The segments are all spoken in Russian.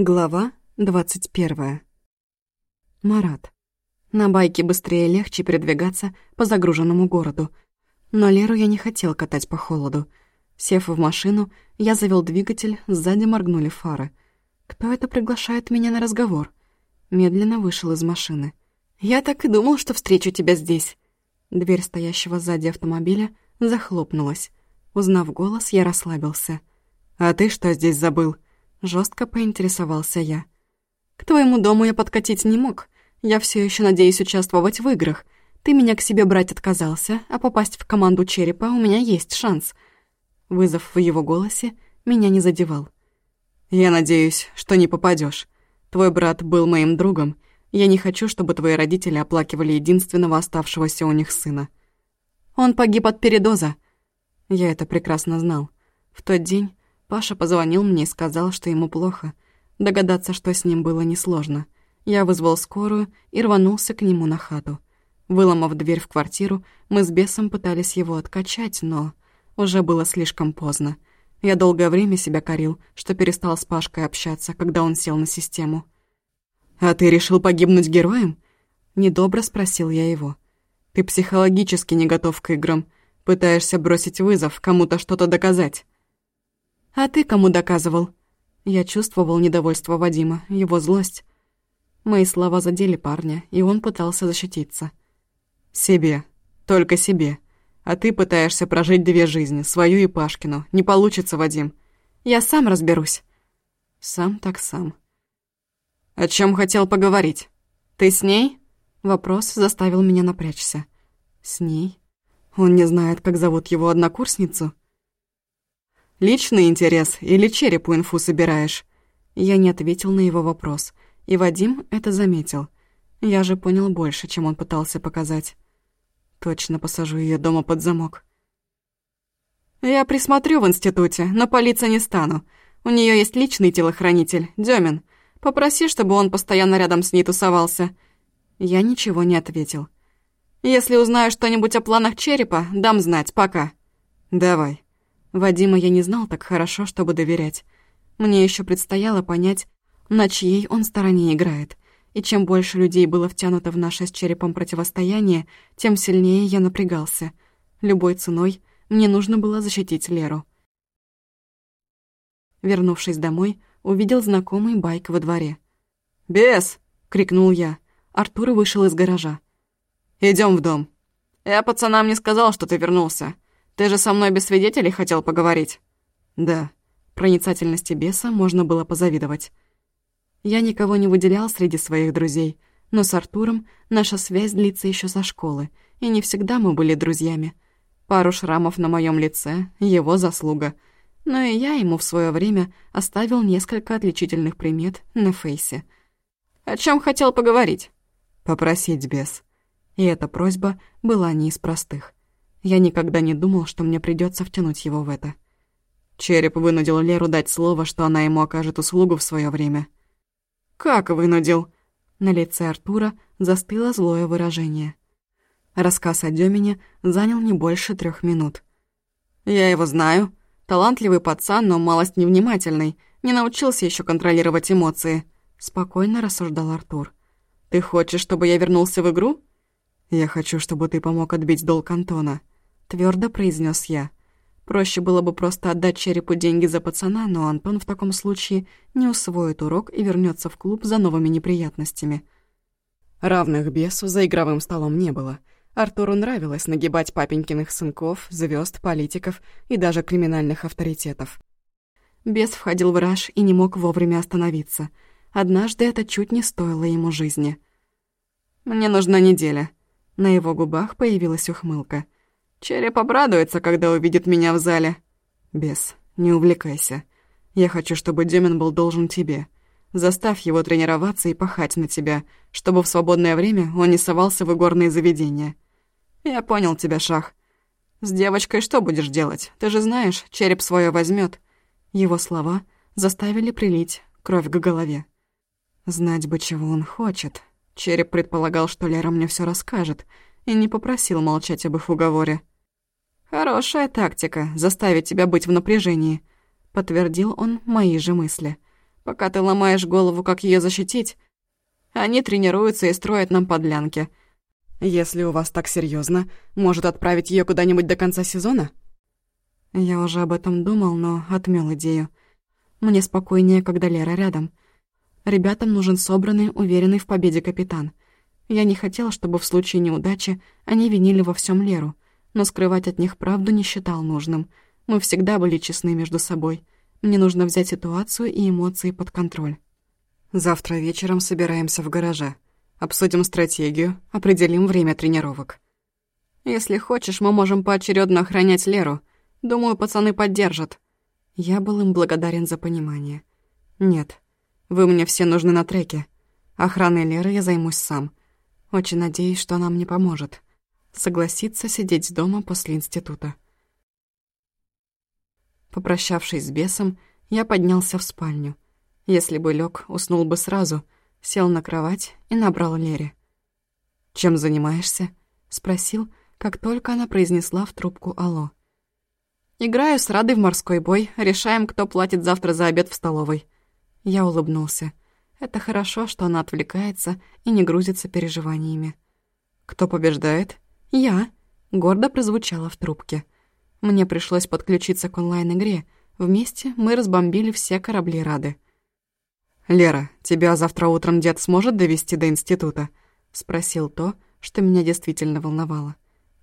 Глава двадцать первая. Марат. На байке быстрее и легче передвигаться по загруженному городу. Но Леру я не хотел катать по холоду. Сев в машину, я завел двигатель, сзади моргнули фары. Кто это приглашает меня на разговор? Медленно вышел из машины. «Я так и думал, что встречу тебя здесь». Дверь стоящего сзади автомобиля захлопнулась. Узнав голос, я расслабился. «А ты что здесь забыл?» Жестко поинтересовался я. «К твоему дому я подкатить не мог. Я все еще надеюсь участвовать в играх. Ты меня к себе брать отказался, а попасть в команду черепа у меня есть шанс». Вызов в его голосе меня не задевал. «Я надеюсь, что не попадешь. Твой брат был моим другом. Я не хочу, чтобы твои родители оплакивали единственного оставшегося у них сына. Он погиб от передоза». Я это прекрасно знал. В тот день Паша позвонил мне и сказал, что ему плохо. Догадаться, что с ним было несложно. Я вызвал скорую и рванулся к нему на хату. Выломав дверь в квартиру, мы с бесом пытались его откачать, но уже было слишком поздно. Я долгое время себя корил, что перестал с Пашкой общаться, когда он сел на систему. «А ты решил погибнуть героем?» Недобро спросил я его. «Ты психологически не готов к играм. Пытаешься бросить вызов, кому-то что-то доказать». «А ты кому доказывал?» Я чувствовал недовольство Вадима, его злость. Мои слова задели парня, и он пытался защититься. «Себе. Только себе. А ты пытаешься прожить две жизни, свою и Пашкину. Не получится, Вадим. Я сам разберусь». «Сам так сам». «О чем хотел поговорить? Ты с ней?» Вопрос заставил меня напрячься. «С ней? Он не знает, как зовут его однокурсницу?» Личный интерес или черепу инфу собираешь?» Я не ответил на его вопрос, и Вадим это заметил. Я же понял больше, чем он пытался показать. Точно посажу ее дома под замок. «Я присмотрю в институте, но палиться не стану. У нее есть личный телохранитель, Демин. Попроси, чтобы он постоянно рядом с ней тусовался». Я ничего не ответил. «Если узнаю что-нибудь о планах черепа, дам знать, пока». «Давай». Вадима я не знал так хорошо, чтобы доверять. Мне еще предстояло понять, на чьей он стороне играет. И чем больше людей было втянуто в наше с черепом противостояние, тем сильнее я напрягался. Любой ценой мне нужно было защитить Леру. Вернувшись домой, увидел знакомый байк во дворе. «Бес!» — крикнул я. Артур вышел из гаража. Идем в дом». «Я пацанам не сказал, что ты вернулся. Ты же со мной без свидетелей хотел поговорить?» «Да». Проницательности беса можно было позавидовать. Я никого не выделял среди своих друзей, но с Артуром наша связь длится еще со школы, и не всегда мы были друзьями. Пару шрамов на моем лице — его заслуга. Но и я ему в свое время оставил несколько отличительных примет на фейсе. «О чем хотел поговорить?» «Попросить бес». И эта просьба была не из простых. Я никогда не думал, что мне придется втянуть его в это. Череп вынудил Леру дать слово, что она ему окажет услугу в свое время. «Как вынудил?» На лице Артура застыло злое выражение. Рассказ о Демине занял не больше трех минут. «Я его знаю. Талантливый пацан, но малость невнимательный. Не научился еще контролировать эмоции», — спокойно рассуждал Артур. «Ты хочешь, чтобы я вернулся в игру?» «Я хочу, чтобы ты помог отбить долг Антона», — твердо произнес я. Проще было бы просто отдать черепу деньги за пацана, но Антон в таком случае не усвоит урок и вернется в клуб за новыми неприятностями. Равных бесу за игровым столом не было. Артуру нравилось нагибать папенькиных сынков, звезд, политиков и даже криминальных авторитетов. Бес входил в раж и не мог вовремя остановиться. Однажды это чуть не стоило ему жизни. «Мне нужна неделя», на его губах появилась ухмылка. «Череп обрадуется, когда увидит меня в зале». «Бес, не увлекайся. Я хочу, чтобы Демин был должен тебе. Заставь его тренироваться и пахать на тебя, чтобы в свободное время он не совался в игорные заведения». «Я понял тебя, Шах. С девочкой что будешь делать? Ты же знаешь, череп свое возьмет. Его слова заставили прилить кровь к голове. Знать бы, чего он хочет. Череп предполагал, что Лера мне все расскажет, и не попросил молчать об их уговоре. «Хорошая тактика — заставить тебя быть в напряжении», — подтвердил он мои же мысли. Пока ты ломаешь голову, как ее защитить, они тренируются и строят нам подлянки. Если у вас так серьезно, может отправить ее куда-нибудь до конца сезона? Я уже об этом думал, но отмел идею. Мне спокойнее, когда Лера рядом. Ребятам нужен собранный, уверенный в победе капитан. Я не хотел, чтобы в случае неудачи они винили во всем Леру, но скрывать от них правду не считал нужным. Мы всегда были честны между собой. Мне нужно взять ситуацию и эмоции под контроль. Завтра вечером собираемся в гараже. Обсудим стратегию, определим время тренировок. Если хочешь, мы можем поочередно охранять Леру. Думаю, пацаны поддержат. Я был им благодарен за понимание. Нет, вы мне все нужны на треке. Охраной Леры я займусь сам. Очень надеюсь, что она мне поможет. Согласится сидеть дома после института. Попрощавшись с бесом, я поднялся в спальню — если бы лег, уснул бы сразу, сел на кровать и набрал Лере. «Чем занимаешься?» — спросил, как только она произнесла в трубку «Алло». «Играю с Радой в морской бой, решаем, кто платит завтра за обед в столовой». Я улыбнулся. Это хорошо, что она отвлекается и не грузится переживаниями. «Кто побеждает?» «Я», — гордо прозвучало в трубке. Мне пришлось подключиться к онлайн-игре. Вместе мы разбомбили все корабли Рады. «Лера, тебя завтра утром дед сможет довести до института?» — спросил то, что меня действительно волновало.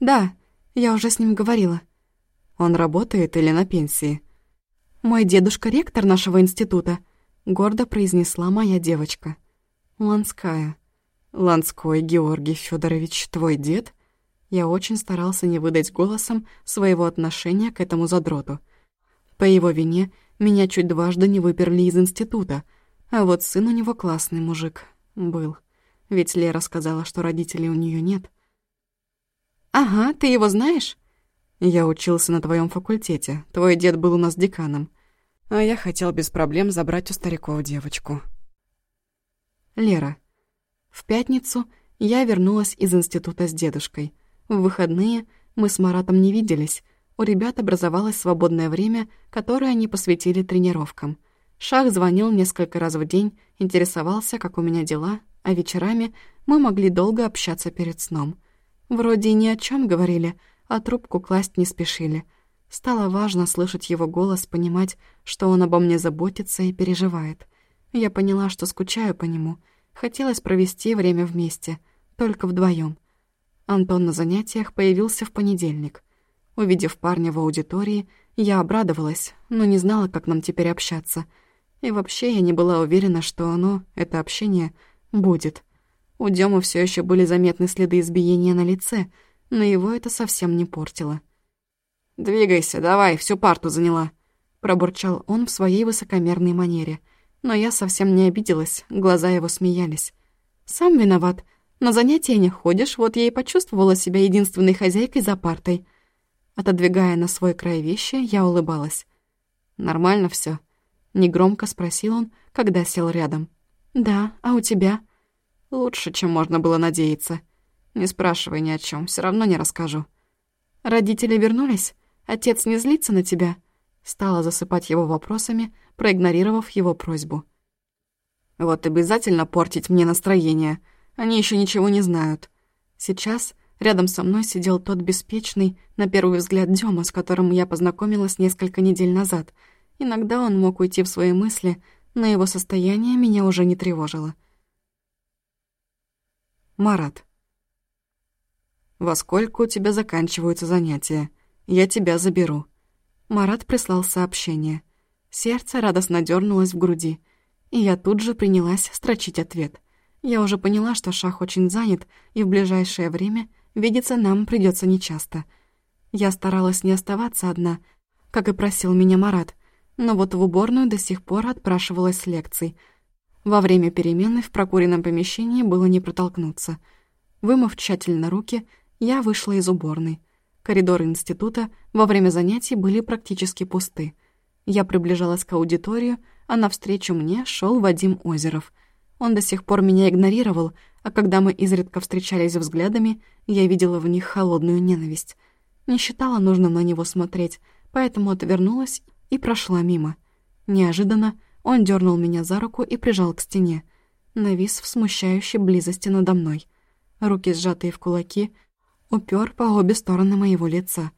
«Да, я уже с ним говорила». «Он работает или на пенсии?» «Мой дедушка ректор нашего института», — гордо произнесла моя девочка. «Ланская». «Ланской Георгий Федорович, твой дед?» Я очень старался не выдать голосом своего отношения к этому задроту. По его вине меня чуть дважды не выперли из института — а вот сын у него классный мужик. Был. Ведь Лера сказала, что родителей у нее нет. «Ага, ты его знаешь?» «Я учился на твоем факультете. Твой дед был у нас деканом. А я хотел без проблем забрать у стариков девочку». Лера. В пятницу я вернулась из института с дедушкой. В выходные мы с Маратом не виделись. У ребят образовалось свободное время, которое они посвятили тренировкам — Шах звонил несколько раз в день, интересовался, как у меня дела, а вечерами мы могли долго общаться перед сном. Вроде и ни о чем говорили, а трубку класть не спешили. Стало важно слышать его голос, понимать, что он обо мне заботится и переживает. Я поняла, что скучаю по нему. Хотелось провести время вместе, только вдвоем. Антон на занятиях появился в понедельник. Увидев парня в аудитории, я обрадовалась, но не знала, как нам теперь общаться — и вообще я не была уверена, что оно, это общение, будет. У Дёмы все еще были заметны следы избиения на лице, но его это совсем не портило. «Двигайся, давай, всю парту заняла», — пробурчал он в своей высокомерной манере. Но я совсем не обиделась, глаза его смеялись. «Сам виноват. На занятия не ходишь, вот я и почувствовала себя единственной хозяйкой за партой». Отодвигая на свой край вещи, я улыбалась. «Нормально все. Негромко спросил он, когда сел рядом. «Да, а у тебя?» «Лучше, чем можно было надеяться. Не спрашивай ни о чем, все равно не расскажу». «Родители вернулись? Отец не злится на тебя?» Стала засыпать его вопросами, проигнорировав его просьбу. «Вот обязательно портить мне настроение. Они еще ничего не знают. Сейчас рядом со мной сидел тот беспечный, на первый взгляд, Дёма, с которым я познакомилась несколько недель назад — Иногда он мог уйти в свои мысли, но его состояние меня уже не тревожило. Марат. «Во сколько у тебя заканчиваются занятия? Я тебя заберу». Марат прислал сообщение. Сердце радостно дернулось в груди, и я тут же принялась строчить ответ. Я уже поняла, что Шах очень занят, и в ближайшее время видеться нам придется нечасто. Я старалась не оставаться одна, как и просил меня Марат, но вот в уборную до сих пор отпрашивалась с лекций. Во время перемены в прокуренном помещении было не протолкнуться. Вымыв тщательно руки, я вышла из уборной. Коридоры института во время занятий были практически пусты. Я приближалась к аудиторию, а навстречу мне шел Вадим Озеров. Он до сих пор меня игнорировал, а когда мы изредка встречались взглядами, я видела в них холодную ненависть. Не считала нужным на него смотреть, поэтому отвернулась и прошла мимо. Неожиданно Он дернул меня за руку и прижал к стене. Навис в смущающей близости надо мной. Руки, сжатые в кулаки, упер по обе стороны моего лица.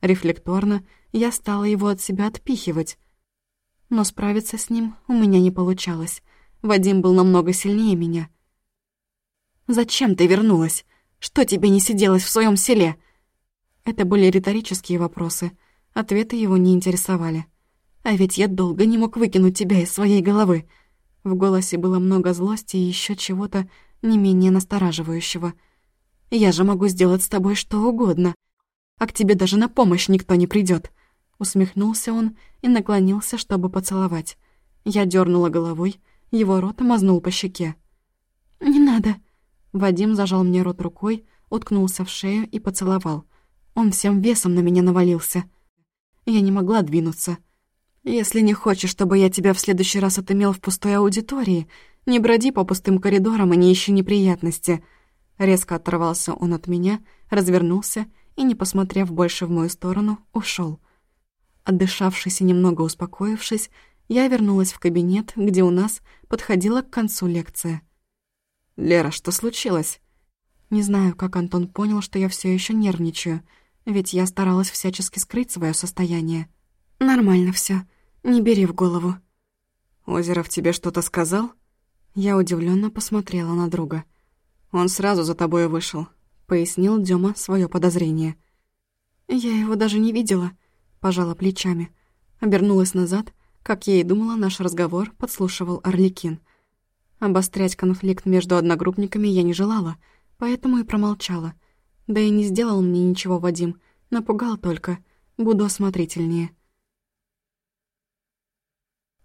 Рефлекторно я стала его от себя отпихивать. Но справиться с ним у меня не получалось. Вадим был намного сильнее меня. «Зачем ты вернулась? Что тебе не сиделось в своем селе?» Это были риторические вопросы. Ответы его не интересовали. «А ведь я долго не мог выкинуть тебя из своей головы». В голосе было много злости и еще чего-то не менее настораживающего. «Я же могу сделать с тобой что угодно, а к тебе даже на помощь никто не придет. Усмехнулся он и наклонился, чтобы поцеловать. Я дернула головой, его рот мазнул по щеке. «Не надо», Вадим зажал мне рот рукой, уткнулся в шею и поцеловал. Он всем весом на меня навалился. Я не могла двинуться. «Если не хочешь, чтобы я тебя в следующий раз отымел в пустой аудитории, не броди по пустым коридорам и не ищи неприятности». Резко оторвался он от меня, развернулся и, не посмотрев больше в мою сторону, ушел. Отдышавшись и немного успокоившись, я вернулась в кабинет, где у нас подходила к концу лекция. «Лера, что случилось?» Не знаю, как Антон понял, что я все еще нервничаю, ведь я старалась всячески скрыть свое состояние. «Нормально все, не бери в голову». «Озеров тебе что-то сказал?» Я удивленно посмотрела на друга. «Он сразу за тобой вышел», — пояснил Дема свое подозрение. «Я его даже не видела», — пожала плечами. Обернулась назад, как я и думала, наш разговор подслушивал Орликин. Обострять конфликт между одногруппниками я не желала, поэтому и промолчала. Да и не сделал мне ничего Вадим, напугал только. Буду осмотрительнее.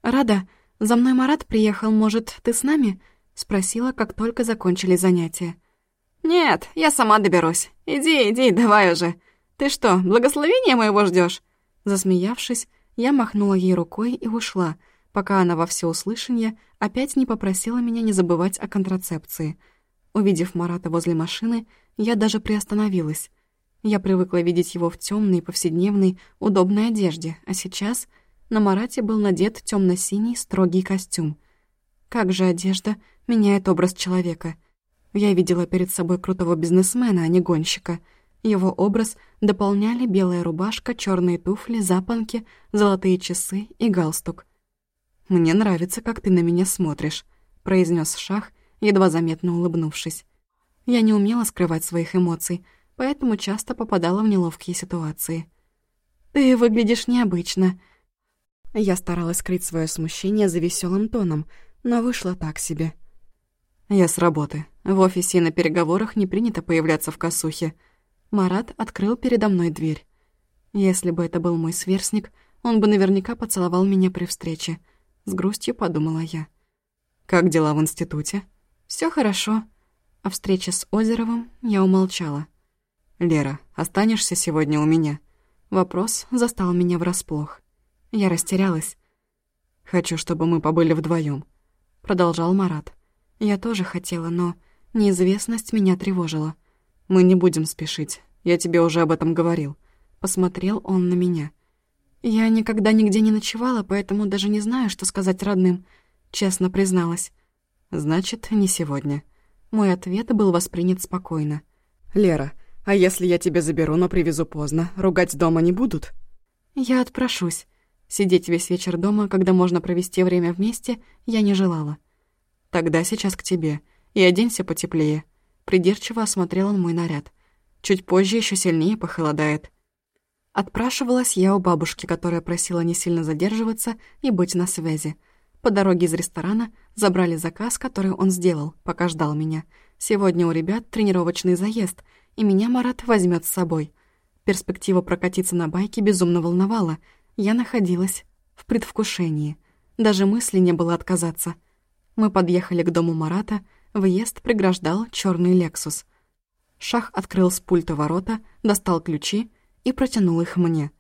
«Рада, за мной Марат приехал, может, ты с нами?» — спросила, как только закончили занятия. «Нет, я сама доберусь. Иди, иди, давай уже. Ты что, благословения моего ждешь? Засмеявшись, я махнула ей рукой и ушла — пока она во всеуслышание опять не попросила меня не забывать о контрацепции. Увидев Марата возле машины, я даже приостановилась. Я привыкла видеть его в темной, повседневной, удобной одежде, а сейчас на Марате был надет темно синий строгий костюм. Как же одежда меняет образ человека. Я видела перед собой крутого бизнесмена, а не гонщика. Его образ дополняли белая рубашка, черные туфли, запонки, золотые часы и галстук — «Мне нравится, как ты на меня смотришь», — произнес Шах, едва заметно улыбнувшись. Я не умела скрывать своих эмоций, поэтому часто попадала в неловкие ситуации. «Ты выглядишь необычно». Я старалась скрыть свое смущение за веселым тоном, но вышло так себе. «Я с работы. В офисе и на переговорах не принято появляться в косухе». Марат открыл передо мной дверь. Если бы это был мой сверстник, он бы наверняка поцеловал меня при встрече — с грустью подумала я. «Как дела в институте?» Все хорошо». О встрече с Озеровым я умолчала. «Лера, останешься сегодня у меня?» Вопрос застал меня врасплох. Я растерялась. «Хочу, чтобы мы побыли вдвоем, продолжал Марат. Я тоже хотела, но неизвестность меня тревожила. «Мы не будем спешить, я тебе уже об этом говорил». Посмотрел он на меня. «Я никогда нигде не ночевала, поэтому даже не знаю, что сказать родным», — честно призналась. «Значит, не сегодня». Мой ответ был воспринят спокойно. «Лера, а если я тебя заберу, но привезу поздно, ругать дома не будут?» «Я отпрошусь. Сидеть весь вечер дома, когда можно провести время вместе, я не желала». «Тогда сейчас к тебе. И оденься потеплее». Придирчиво осмотрел он мой наряд. «Чуть позже еще сильнее похолодает. Отпрашивалась я у бабушки, которая просила не сильно задерживаться и быть на связи. По дороге из ресторана забрали заказ, который он сделал, пока ждал меня. Сегодня у ребят тренировочный заезд, и меня Марат возьмет с собой. Перспектива прокатиться на байке безумно волновала. Я находилась в предвкушении. Даже мысли не было отказаться. Мы подъехали к дому Марата, въезд преграждал черный «Лексус». Шах открыл с пульта ворота, достал ключи — и протянул их мне.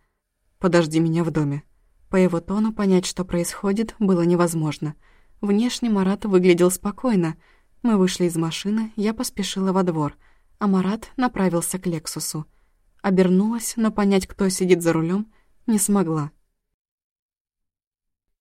«Подожди меня в доме». По его тону понять, что происходит, было невозможно. Внешне Марат выглядел спокойно. Мы вышли из машины, я поспешила во двор, а Марат направился к Лексусу. Обернулась, но понять, кто сидит за рулем, не смогла.